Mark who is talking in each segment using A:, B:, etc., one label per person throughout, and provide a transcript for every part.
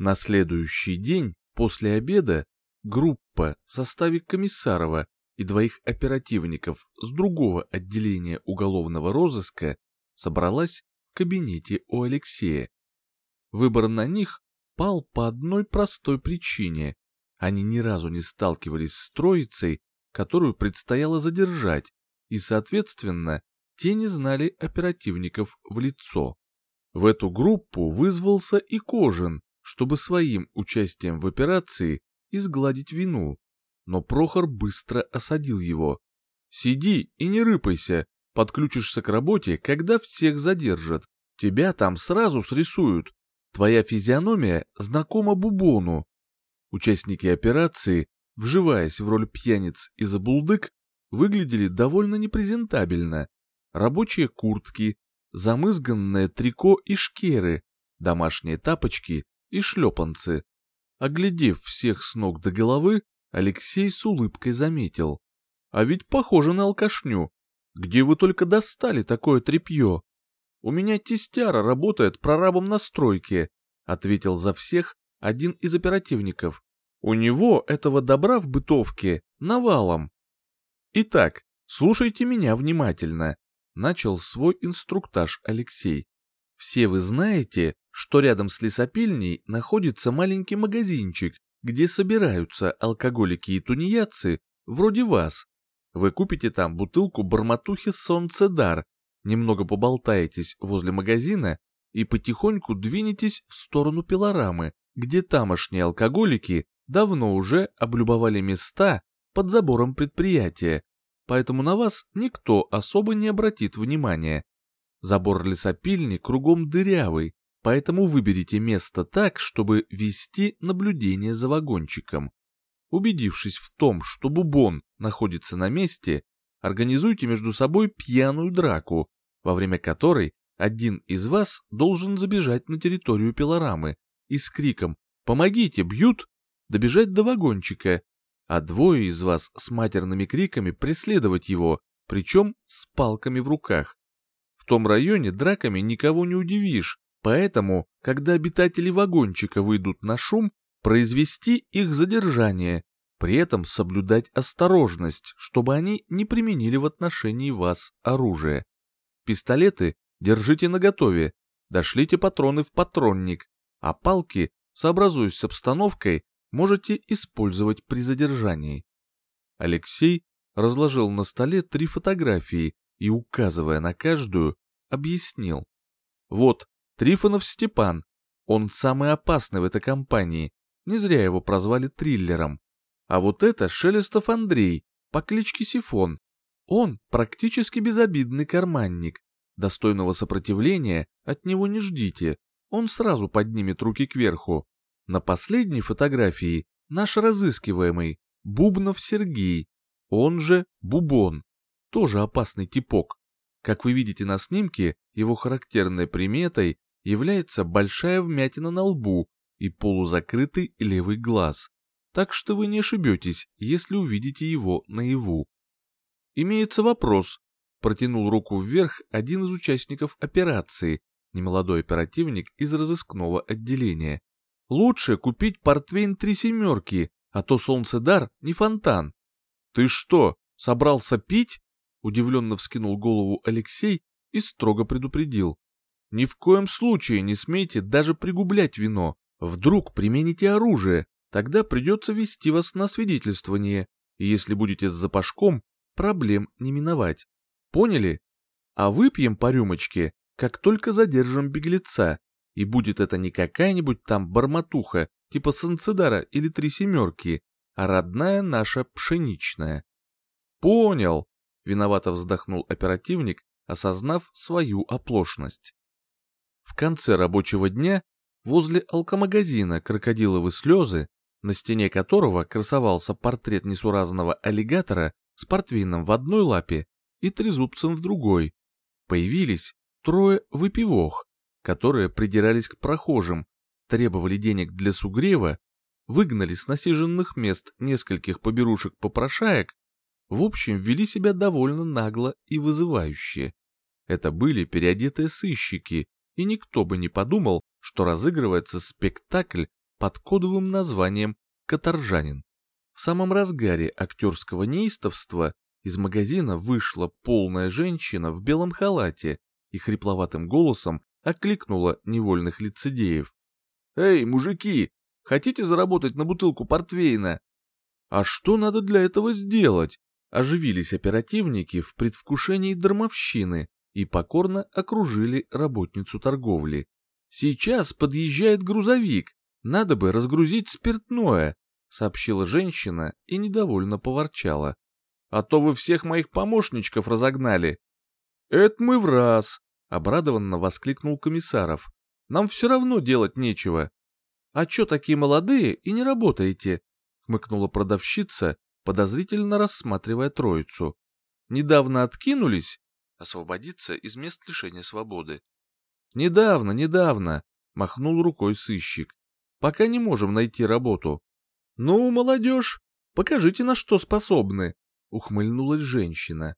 A: На следующий день, после обеда, группа в составе Комиссарова и двоих оперативников с другого отделения уголовного розыска собралась в кабинете у Алексея. Выбор на них пал по одной простой причине. Они ни разу не сталкивались с троицей, которую предстояло задержать, и, соответственно, те не знали оперативников в лицо. В эту группу вызвался и Кожин, чтобы своим участием в операции изгладить вину, но Прохор быстро осадил его. «Сиди и не рыпайся, подключишься к работе, когда всех задержат. Тебя там сразу срисуют. Твоя физиономия знакома Бубону». Участники операции, вживаясь в роль пьяниц и забулдык, выглядели довольно непрезентабельно. Рабочие куртки, замызганное трико и шкеры, домашние тапочки и шлепанцы. Оглядев всех с ног до головы, Алексей с улыбкой заметил. «А ведь похоже на алкашню. Где вы только достали такое тряпье?» «У меня тестяра работает прорабом на стройке», — ответил за всех один из оперативников. «У него этого добра в бытовке навалом». «Итак, слушайте меня внимательно», — начал свой инструктаж Алексей. «Все вы знаете, что рядом с лесопильней находится маленький магазинчик, где собираются алкоголики и тунеядцы, вроде вас. Вы купите там бутылку барматухи Солнцедар, немного поболтаетесь возле магазина и потихоньку двинетесь в сторону пилорамы, где тамошние алкоголики давно уже облюбовали места под забором предприятия, поэтому на вас никто особо не обратит внимания. Забор лесопильни кругом дырявый, поэтому выберите место так, чтобы вести наблюдение за вагончиком. Убедившись в том, что бубон находится на месте, организуйте между собой пьяную драку, во время которой один из вас должен забежать на территорию пилорамы и с криком «Помогите, бьют!» добежать до вагончика, а двое из вас с матерными криками преследовать его, причем с палками в руках. Том районе драками никого не удивишь, Поэтому, когда обитатели вагончика выйдут на шум, произвести их задержание, при этом соблюдать осторожность, чтобы они не применили в отношении вас оружие. Пистолеты держите наготове, дошлите патроны в патронник, а палки, сообразуясь с обстановкой, можете использовать при задержании. Алексей разложил на столе три фотографии и, указывая на каждую, объяснил. Вот Трифонов Степан. Он самый опасный в этой компании. Не зря его прозвали триллером. А вот это Шелестов Андрей, по кличке Сифон. Он практически безобидный карманник. Достойного сопротивления от него не ждите. Он сразу поднимет руки кверху. На последней фотографии наш разыскиваемый Бубнов Сергей, он же Бубон. Тоже опасный типок. Как вы видите на снимке, его характерной приметой является большая вмятина на лбу и полузакрытый левый глаз, так что вы не ошибетесь, если увидите его наяву. Имеется вопрос. Протянул руку вверх один из участников операции, немолодой оперативник из разыскного отделения. Лучше купить портвейн три семерки, а то солнцедар не фонтан. Ты что, собрался пить? Удивленно вскинул голову Алексей и строго предупредил. Ни в коем случае не смейте даже пригублять вино. Вдруг примените оружие, тогда придется вести вас на свидетельствование, и если будете с запашком, проблем не миновать. Поняли? А выпьем по рюмочке, как только задержим беглеца, и будет это не какая-нибудь там барматуха, типа санцедара или три семерки, а родная наша пшеничная. Понял, виновато вздохнул оперативник, осознав свою оплошность. В конце рабочего дня возле алкомагазина «Крокодиловы слезы», на стене которого красовался портрет несуразного аллигатора с портвином в одной лапе и трезубцем в другой, появились трое выпивох, которые придирались к прохожим, требовали денег для сугрева, выгнали с насиженных мест нескольких поберушек-попрошаек, в общем, вели себя довольно нагло и вызывающе. Это были переодетые сыщики, и никто бы не подумал, что разыгрывается спектакль под кодовым названием «Каторжанин». В самом разгаре актерского неистовства из магазина вышла полная женщина в белом халате и хрипловатым голосом окликнула невольных лицедеев. «Эй, мужики, хотите заработать на бутылку портвейна?» «А что надо для этого сделать?» Оживились оперативники в предвкушении дармовщины и покорно окружили работницу торговли. «Сейчас подъезжает грузовик, надо бы разгрузить спиртное», сообщила женщина и недовольно поворчала. «А то вы всех моих помощничков разогнали». «Это мы в раз», — обрадованно воскликнул комиссаров. «Нам все равно делать нечего». «А чё такие молодые и не работаете?» — хмыкнула продавщица, подозрительно рассматривая троицу. «Недавно откинулись?» «Освободиться из мест лишения свободы». «Недавно, недавно», — махнул рукой сыщик. «Пока не можем найти работу». «Ну, молодежь, покажите, на что способны», — ухмыльнулась женщина.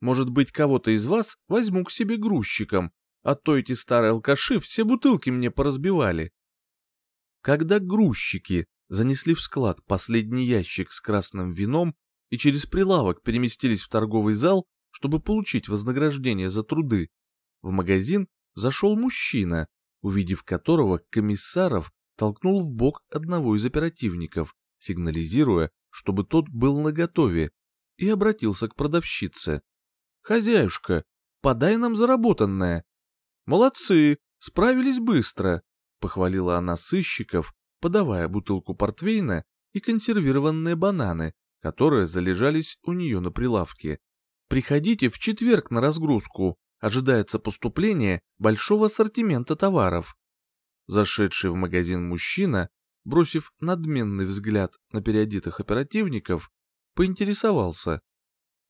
A: «Может быть, кого-то из вас возьму к себе грузчиком, а то эти старые алкаши все бутылки мне поразбивали». Когда грузчики занесли в склад последний ящик с красным вином и через прилавок переместились в торговый зал, чтобы получить вознаграждение за труды, в магазин зашел мужчина, увидев которого комиссаров толкнул в бок одного из оперативников, сигнализируя, чтобы тот был наготове, и обратился к продавщице. «Хозяюшка, подай нам заработанное». «Молодцы, справились быстро», — похвалила она сыщиков, подавая бутылку портвейна и консервированные бананы, которые залежались у нее на прилавке. «Приходите в четверг на разгрузку, ожидается поступление большого ассортимента товаров». Зашедший в магазин мужчина, бросив надменный взгляд на переодетых оперативников, поинтересовался.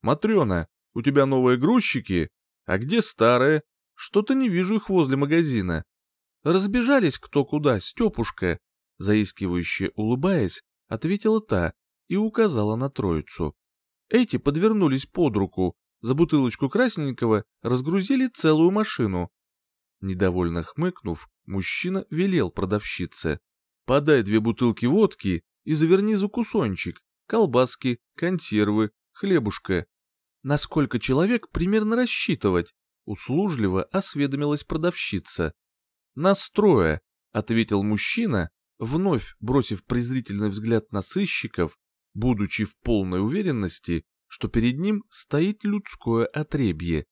A: «Матрена, у тебя новые грузчики? А где старые? Что-то не вижу их возле магазина». Разбежались кто куда, Степушка, заискивающе улыбаясь, ответила та и указала на троицу. Эти подвернулись под руку, за бутылочку красненького разгрузили целую машину. Недовольно хмыкнув, мужчина велел продавщице. «Подай две бутылки водки и заверни за кусончик, колбаски, консервы, хлебушка. На сколько человек примерно рассчитывать?» Услужливо осведомилась продавщица. «Настроя», — ответил мужчина вновь бросив презрительный взгляд на сыщиков, будучи в полной уверенности, что перед ним стоит людское отребье.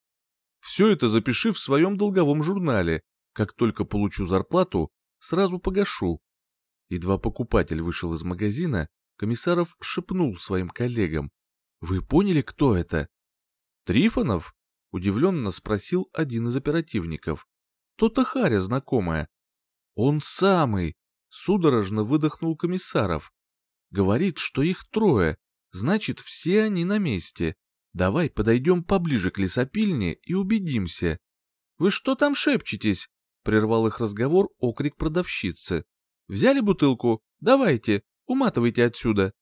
A: Все это запиши в своем долговом журнале, как только получу зарплату, сразу погашу. Едва покупатель вышел из магазина, Комиссаров шепнул своим коллегам. «Вы поняли, кто это?» «Трифонов?» — удивленно спросил один из оперативников. «То-то Харя знакомая». «Он самый!» Судорожно выдохнул комиссаров. Говорит, что их трое, значит, все они на месте. Давай подойдем поближе к лесопильне и убедимся. Вы что там шепчетесь? Прервал их разговор окрик продавщицы. Взяли бутылку? Давайте, уматывайте отсюда.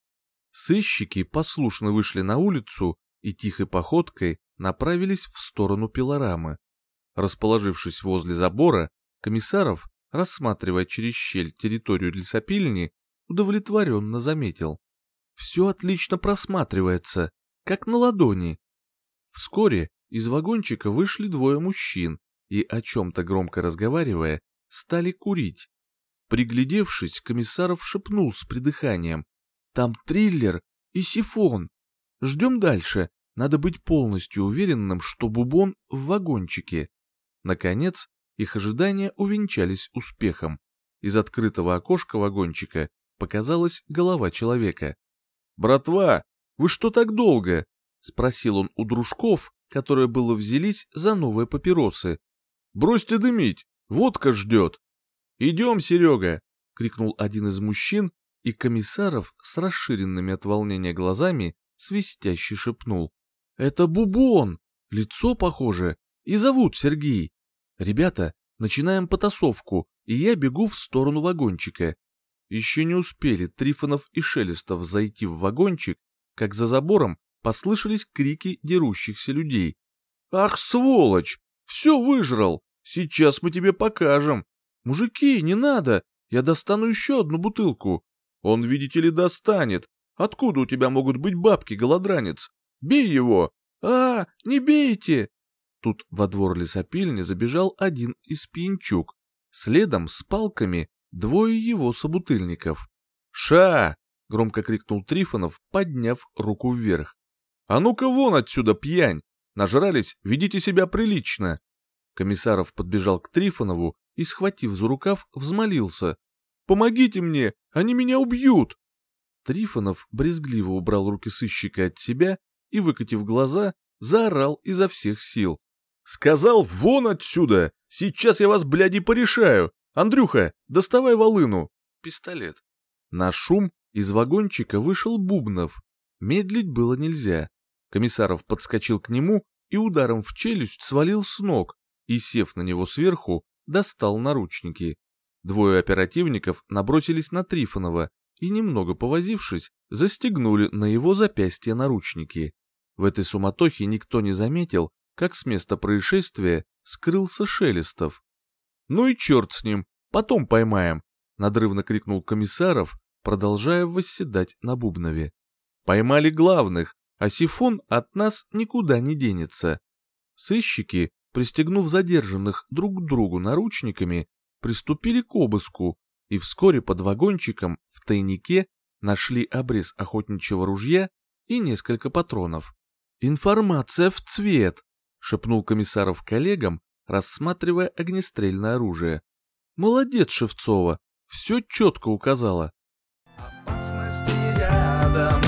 A: Сыщики послушно вышли на улицу и тихой походкой направились в сторону пилорамы. Расположившись возле забора, комиссаров рассматривая через щель территорию лесопильни, удовлетворенно заметил. Все отлично просматривается, как на ладони. Вскоре из вагончика вышли двое мужчин и, о чем-то громко разговаривая, стали курить. Приглядевшись, комиссаров шепнул с придыханием. «Там триллер и сифон. Ждем дальше. Надо быть полностью уверенным, что бубон в вагончике». Наконец, их ожидания увенчались успехом. Из открытого окошка вагончика показалась голова человека. «Братва, вы что так долго?» — спросил он у дружков, которые было взялись за новые папиросы. «Бросьте дымить, водка ждет!» «Идем, Серега!» — крикнул один из мужчин, и комиссаров с расширенными от волнения глазами свистяще шепнул. «Это Бубон! Лицо похоже! И зовут Сергей!» «Ребята, начинаем потасовку, и я бегу в сторону вагончика». Еще не успели Трифонов и Шелестов зайти в вагончик, как за забором послышались крики дерущихся людей. «Ах, сволочь! Все выжрал! Сейчас мы тебе покажем! Мужики, не надо! Я достану еще одну бутылку. Он, видите ли, достанет. Откуда у тебя могут быть бабки, голодранец? Бей его! А, не бейте! Тут во двор лесопильни забежал один из пьянчук. Следом с палками двое его собутыльников. «Ша!» — громко крикнул Трифонов, подняв руку вверх. «А ну-ка вон отсюда, пьянь! Нажрались, ведите себя прилично!» Комиссаров подбежал к Трифонову и, схватив за рукав, взмолился. «Помогите мне! Они меня убьют!» Трифонов брезгливо убрал руки сыщика от себя и, выкатив глаза, заорал изо всех сил. «Сказал, вон отсюда! Сейчас я вас, бляди, порешаю! Андрюха, доставай волыну!» Пистолет. На шум из вагончика вышел Бубнов. Медлить было нельзя. Комиссаров подскочил к нему и ударом в челюсть свалил с ног и, сев на него сверху, достал наручники. Двое оперативников набросились на Трифонова и, немного повозившись, застегнули на его запястье наручники. В этой суматохе никто не заметил, как с места происшествия скрылся Шелестов. «Ну и черт с ним, потом поймаем!» — надрывно крикнул комиссаров, продолжая восседать на Бубнове. «Поймали главных, а сифон от нас никуда не денется». Сыщики, пристегнув задержанных друг к другу наручниками, приступили к обыску и вскоре под вагончиком в тайнике нашли обрез охотничьего ружья и несколько патронов. «Информация в цвет!» — шепнул комиссаров коллегам, рассматривая огнестрельное оружие. «Молодец, Шевцова, все четко указала».
B: Опасности рядом